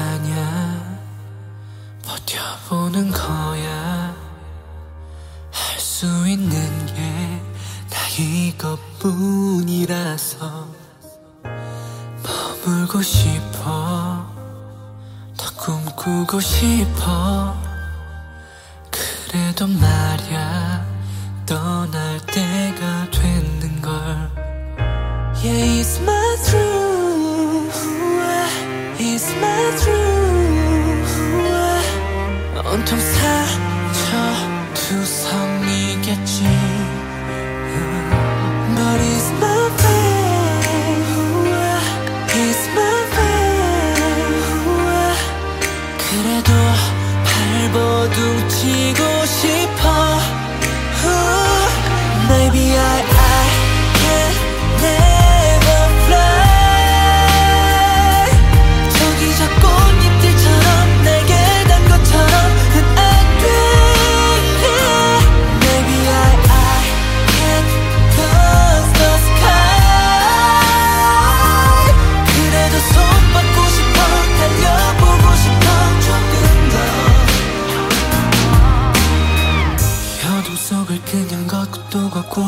아니야. 버텨보는 거야. 할 수 있는 게 나 이것뿐이라서 머물고 싶어. 더 꿈꾸고 싶어. 그래도 말야. 떠날 때가 됐는걸. Yeah, it's my 온통 사쳐 투성이겠지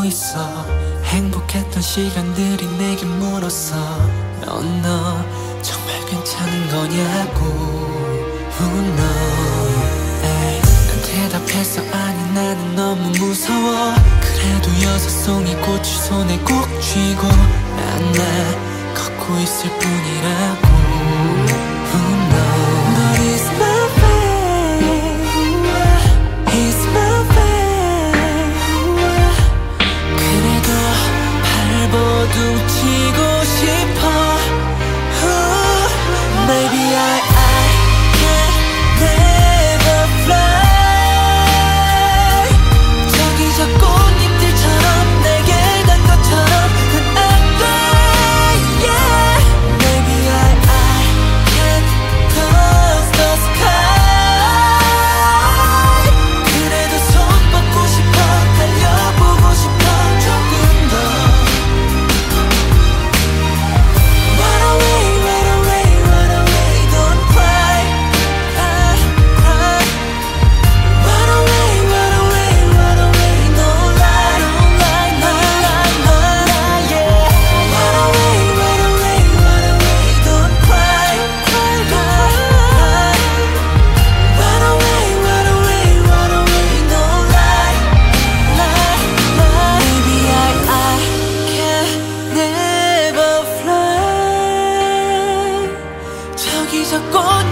있어. 행복했던 시간들이 내게 물었어. 넌너 정말 괜찮은 거냐고. 에이, 난 대답했어 아니 나는 너무 무서워. 그래도 여섯 송이 꽃을 손에 꼭 쥐고 난나 걷고 있을 뿐이라고. 발버둥 치고 的过。